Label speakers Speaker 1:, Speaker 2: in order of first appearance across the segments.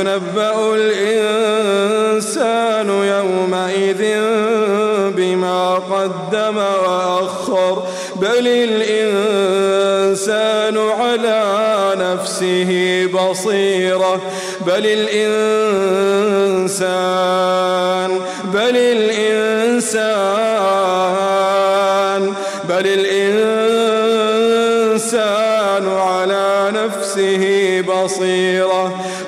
Speaker 1: ينبأ الإنسان يومئذ بما قدم وأخر. بل الإنسان على نفسه بصيرة. بل الإنسان بل الإنسان بل الإنسان على نفسه بصيرة.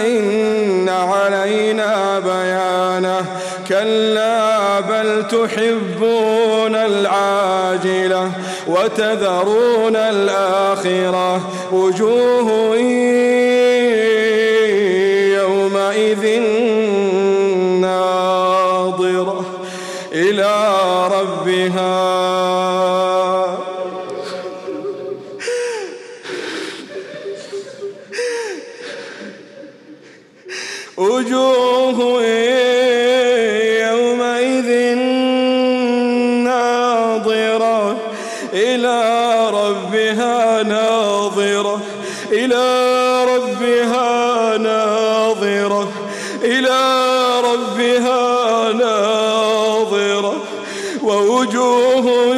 Speaker 1: إن علينا بيانه. كلا بل تحبون العاجلة وتذرون الآخرة. وجوه وجوه يومئذ ناظرة إلى ربها ناظرة إلى ربها ناظرة إلى ربها ناظرة ووجوه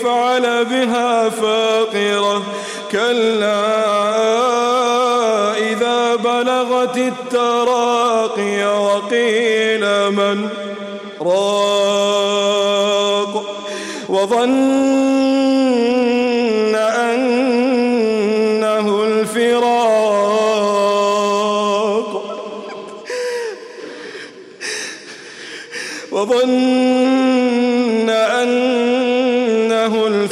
Speaker 1: يفعل بها فاقرة. كلا إذا بلغت التراقي وقيل من راق. وظن أنه الفراق. وظن أنه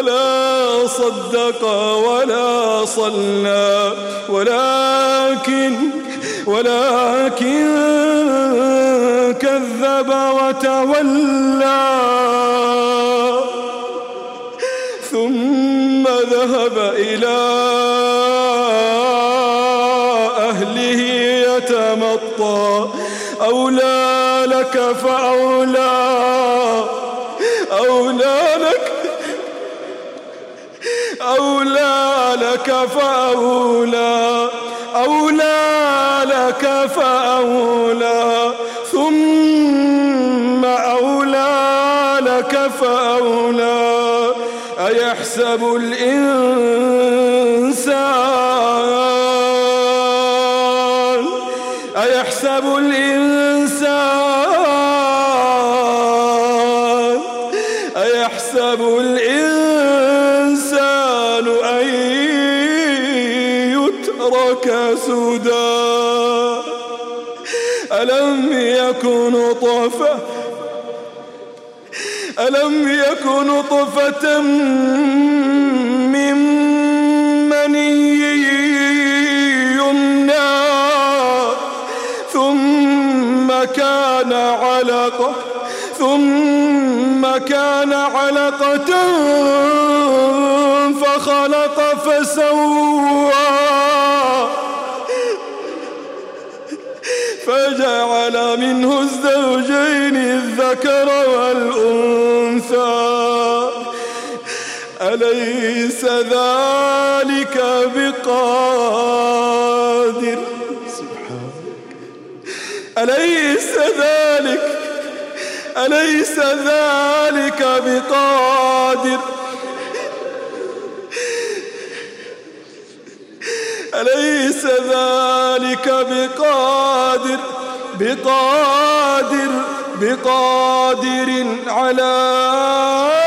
Speaker 1: فلا صدق ولا صلى ولكن ولكن كذب وتولى. ثم ذهب إلى أهله يتمطى. أولى لك فأولى أولى أولى لك فأولى أولى لك فأولى ثم لك فأولى. أيحسب الإنسان؟ أيحسب الإنسان؟ أيحسب الإنسان؟ سدى ألم يكن طفة ألم يكن نطفة من مني يمنى ثم كان علقة ثم كان علقة فجعل منه الزوجين الذكر والأنثى. أليس ذلك بقادر؟ أليس ذلك؟ أليس ذلك بقادر؟ أليس ذلك بقادر؟ بقادر بقادر على